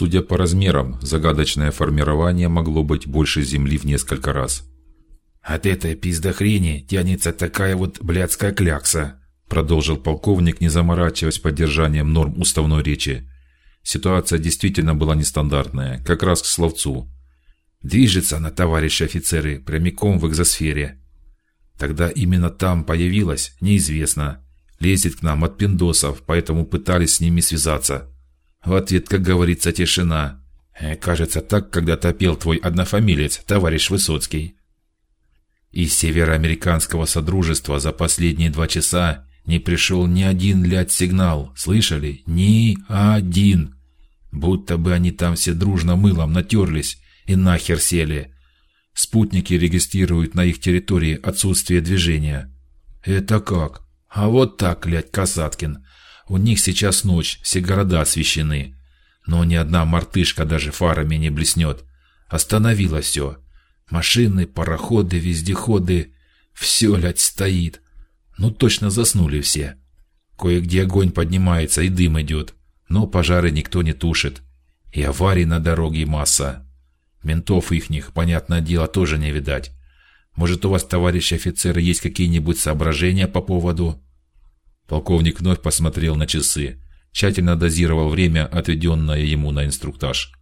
Судя по размерам, загадочное формирование могло быть больше Земли в несколько раз. От этой пиздохрени тянется такая вот блядская клякса, продолжил полковник, не заморачиваясь поддержанием норм уставной речи. Ситуация действительно была нестандартная, как раз к словцу. Движется она, товарищи офицеры, прямиком в экзосфере. Тогда именно там появилась, неизвестно. Лезет к нам от пиндосов, поэтому пытались с ними связаться. В ответ, как говорится, тишина. Э, кажется, так когда-то пел твой однофамилец, товарищ Высоцкий. Из североамериканского содружества за последние два часа не пришел ни один лять сигнал, слышали? Ни один. Будто бы они там все дружно мылом натерлись и нахер сели. Спутники регистрируют на их территории отсутствие движения. Это как? А вот так, лять Касаткин. У них сейчас ночь, все города освещены, но ни одна мартышка даже фарами не блеснет. Остановилось все. Машины, пароходы, вездеходы, все, лять, стоит. Ну точно заснули все. Кое-где огонь поднимается и дым идет, но пожары никто не тушит. И аварий на дороге масса. Ментов ихних, понятное дело, тоже не видать. Может, у вас, товарищ офицер, есть какие-нибудь соображения по поводу? Полковник вновь посмотрел на часы, тщательно дозировал время, отведенное ему на инструктаж.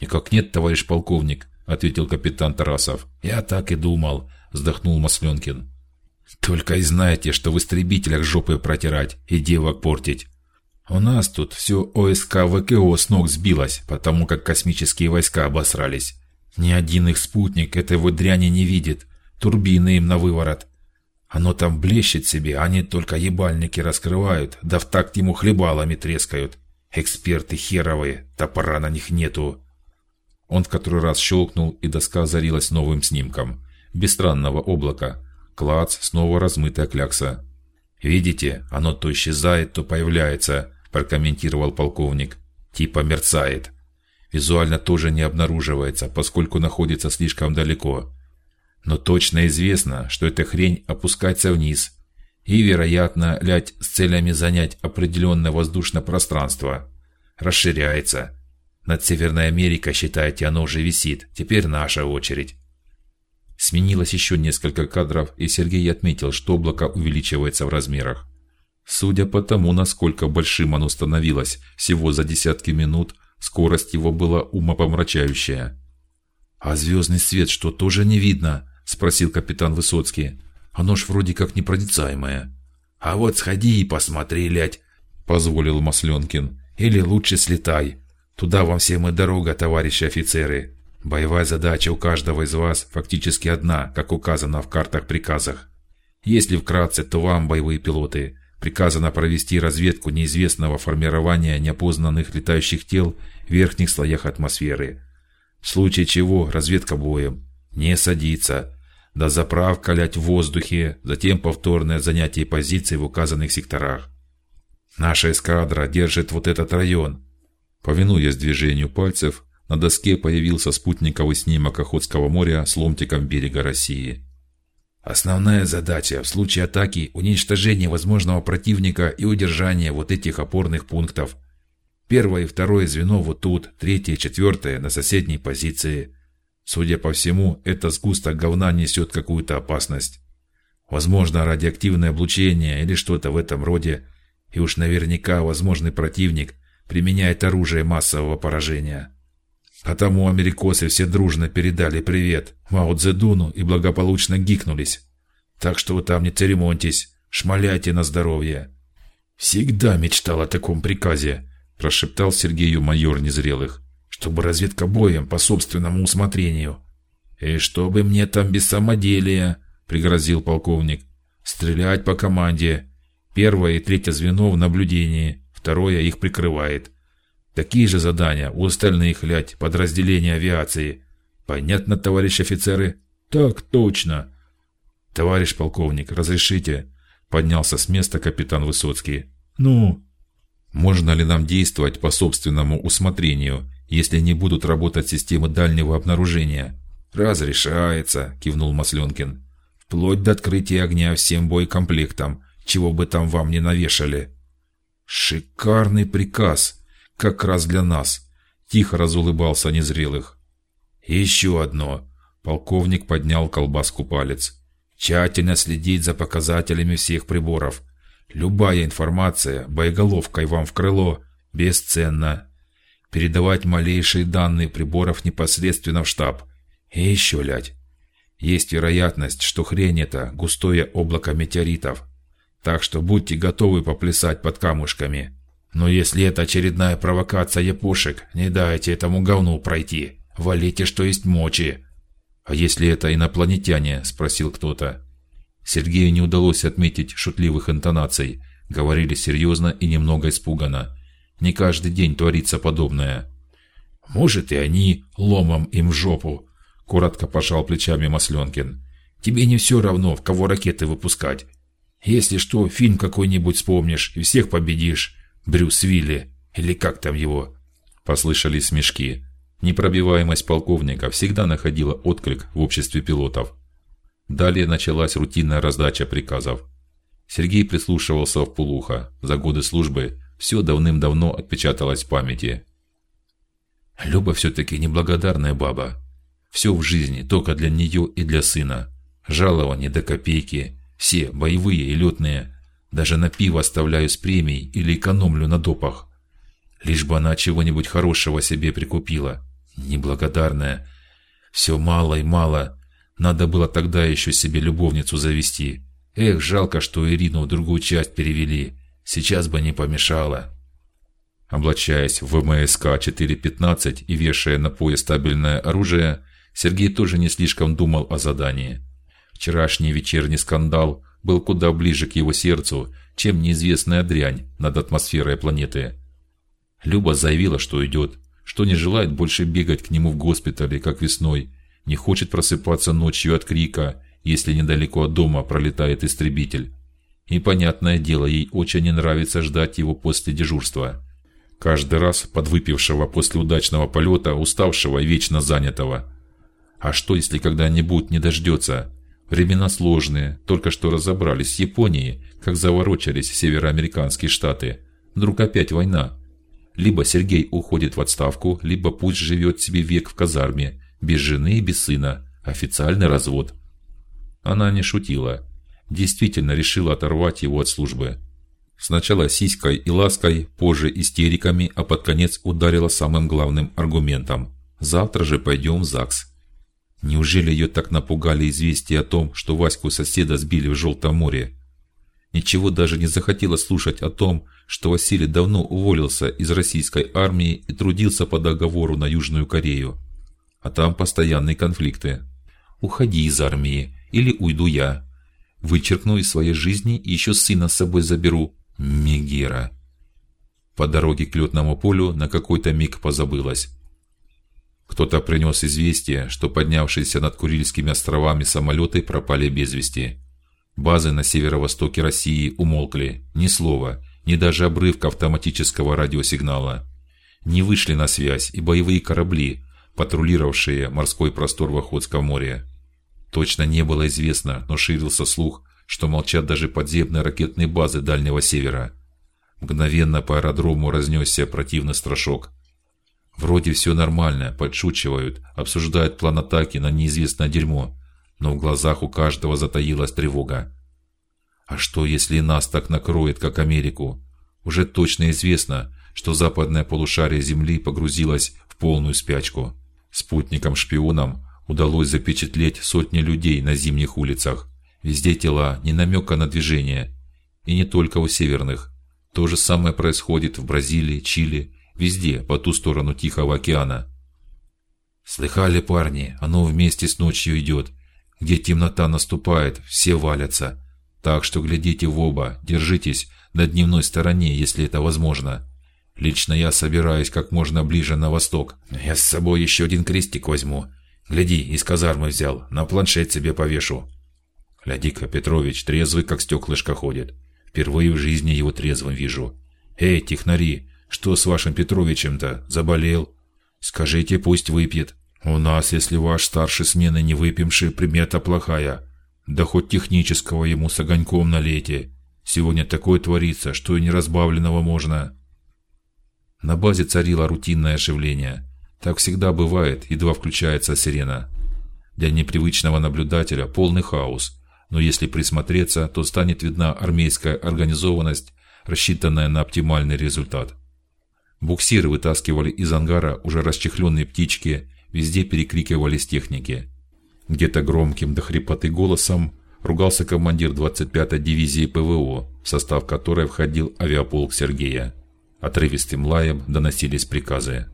Никак нет, товарищ полковник, ответил капитан Тарасов. Я так и думал, вздохнул Масленкин. Только и знаете, что в истребителях жопы протирать и девок портить. У нас тут все ОСК ВКО с ног сбилось, потому как космические войска обосрались. Ни один их спутник этой вот дряни не видит. Турбины им на выворот. Оно там блещет себе, они только ебальники раскрывают, да в такт ему хлебалами трескают. Эксперты херовые, топора на них нету. Он в который раз щелкнул, и доска озарилась новым снимком. Без странного облака. Клац, снова размытая клякса. Видите, оно то исчезает, то появляется, прокомментировал полковник. Типа мерцает визуально тоже не обнаруживается, поскольку находится слишком далеко. Но точно известно, что эта хрень опускается вниз и, вероятно, лять с целями занять определенное воздушное пространство, расширяется. Над Северной Америкой, считайте, оно уже висит. Теперь наша очередь. Сменилось еще несколько кадров, и Сергей отметил, что облако увеличивается в размерах. Судя по тому, насколько большим оно становилось всего за десятки минут, Скорость его была умопомрачающая. А звездный свет что тоже не видно? – спросил капитан Высоцкий. Оно ж вроде как непроницаемое. А вот сходи и посмотри, лять, позволил Масленкин. Или лучше слетай. Туда вам всем и дорога, товарищи офицеры. Боевая задача у каждого из вас фактически одна, как указано в картах-приказах. Если вкратце, то вам боевые пилоты приказано провести разведку неизвестного формирования неопознанных летающих тел в верхних слоях атмосферы. В случае чего разведка боем не садится, до заправка лять в воздухе, затем повторное занятие позиций в указанных секторах. Наша эскадра держит вот этот район. Повинуясь движению пальцев, на доске появился спутниковый снимок Охотского моря с ломтиком берега России. Основная задача в случае атаки уничтожение возможного противника и удержание вот этих опорных пунктов. Первое и второе звено вот тут, третье и четвертое на соседней позиции. Судя по всему, это сгусток говна несет какую-то опасность. Возможно, радиоактивное облучение или что-то в этом роде, и уж наверняка возможный противник применяет оружие массового поражения. А тому америкосы все дружно передали привет Мао Цзэдуну и благополучно гикнулись. Так что вы там не церемоньтесь, шмаляйте на здоровье. Всегда мечтал о таком приказе, прошептал Сергею майор незрелых, чтобы разведка боем по собственному усмотрению. И чтобы мне там без самоделия, пригрозил полковник. Стрелять по команде. Первое и третье звено в наблюдении, второе их прикрывает. Такие же задания у остальных, лять, подразделений авиации. Понятно, товарищ офицеры? Так точно. Товарищ полковник, разрешите? Поднялся с места капитан Высоцкий. Ну, можно ли нам действовать по собственному усмотрению, если не будут работать системы дальнего обнаружения? Разрешается, кивнул Масленкин. Вплоть до открытия огня всем боекомплектом, чего бы там вам не навешали. Шикарный приказ как раз для нас. Тихо разулыбался незрелых. Еще одно. Полковник поднял колбаску палец. Тщательно следить за показателями всех приборов. Любая информация боеголовкой вам в крыло бесценна. Передавать малейшие данные приборов непосредственно в штаб. И еще, лять. Есть вероятность, что хрень это густое облако метеоритов. Так что будьте готовы поплясать под камушками. Но если это очередная провокация япошек, не дайте этому говну пройти. Валите, что есть мочи. А если это инопланетяне? – спросил кто-то. Сергею не удалось отметить шутливых интонаций. Говорили серьезно и немного испуганно. Не каждый день творится подобное. Может и они ломом им в жопу. Коротко пожал плечами Масленкин. Тебе не все равно, в кого ракеты выпускать. Если что, фильм какой-нибудь вспомнишь и всех победишь. Брюс Вилли или как там его? Послышались смешки. Непробиваемость полковника всегда находила отклик в обществе пилотов. Далее началась рутинная раздача приказов. Сергей прислушивался в полухо. За годы службы все давным-давно отпечаталось в памяти. Люба все-таки неблагодарная баба. Все в жизни только для нее и для сына. Жалование до копейки, все боевые и летные. Даже на пиво оставляю с премией или экономлю на допах. Лишь бы она чего-нибудь хорошего себе прикупила. Неблагодарная. Все мало и мало. Надо было тогда еще себе любовницу завести. Эх, жалко, что Ирину в другую часть перевели. Сейчас бы не помешало. Облачаясь в ВМСК 4.15 и вешая на пояс стабильное оружие, Сергей тоже не слишком думал о задании. Вчерашний вечерний скандал был куда ближе к его сердцу, чем неизвестная дрянь над атмосферой планеты. Люба заявила, что идет, что не желает больше бегать к нему в госпитале, как весной, не хочет просыпаться ночью от крика, если недалеко от дома пролетает истребитель. И понятное дело, ей очень не нравится ждать его после дежурства. Каждый раз подвыпившего после удачного полета, уставшего и вечно занятого. А что, если когда-нибудь не дождется? Времена сложные. Только что разобрались с Японией, как заворочались североамериканские штаты. Вдруг опять война. Либо Сергей уходит в отставку, либо пусть живет себе век в казарме, без жены и без сына. Официальный развод. Она не шутила. Действительно решила оторвать его от службы. Сначала сиськой и лаской, позже истериками, а под конец ударила самым главным аргументом: завтра же пойдем в ЗАГС. Неужели ее так напугали известия о том, что Ваську соседа сбили в Желтом море? Ничего даже не захотела слушать о том, что Василий давно уволился из российской армии и трудился по договору на Южную Корею, а там постоянные конфликты. Уходи из армии, или уйду я. Вычеркну из своей жизни и еще сына с собой заберу. Мегера. По дороге к летному полю на какой-то миг позабылась. Кто-то принес известие, что поднявшиеся над Курильскими островами самолеты пропали без вести. Базы на северо-востоке России умолкли, ни слова, ни даже обрывка автоматического радиосигнала. Не вышли на связь и боевые корабли, патрулировавшие морской простор в Охотском море. Точно не было известно, но ширился слух, что молчат даже подземные ракетные базы Дальнего Севера. Мгновенно по аэродрому разнесся противный страшок. Вроде все нормально, подшучивают, обсуждают план атаки на неизвестное дерьмо, но в глазах у каждого затаилась тревога. А что, если нас так накроет, как Америку? Уже точно известно, что западное полушарие Земли погрузилось в полную спячку. Спутникам-шпионам удалось запечатлеть сотни людей на зимних улицах. Везде тела, ни намека на движение, и не только у северных. То же самое происходит в Бразилии, Чили везде по ту сторону Тихого океана. Слыхали, парни, оно вместе с ночью идет. Где темнота наступает, все валятся. Так что глядите в оба, держитесь на дневной стороне, если это возможно. Лично я собираюсь как можно ближе на восток. Я с собой еще один крестик возьму. Гляди, из казармы взял, на планшет себе повешу. Гляди-ка, Петрович трезвый, как стеклышко ходит. Впервые в жизни его трезвым вижу. Эй, технари, что с вашим Петровичем-то? Заболел? Скажите, пусть выпьет. У нас, если ваш старший смены не выпьемший, примета плохая. Да хоть технического ему с огоньком налейте. Сегодня такое творится, что и неразбавленного можно. На базе царило рутинное оживление. Так всегда бывает, едва включается сирена. Для непривычного наблюдателя полный хаос, но если присмотреться, то станет видна армейская организованность, рассчитанная на оптимальный результат. Буксиры вытаскивали из ангара уже расчехленные птички, везде перекрикивались техники. Где-то громким до хрипоты голосом ругался командир 25-й дивизии ПВО, в состав которой входил авиаполк Сергея. Отрывистым лаем доносились приказы.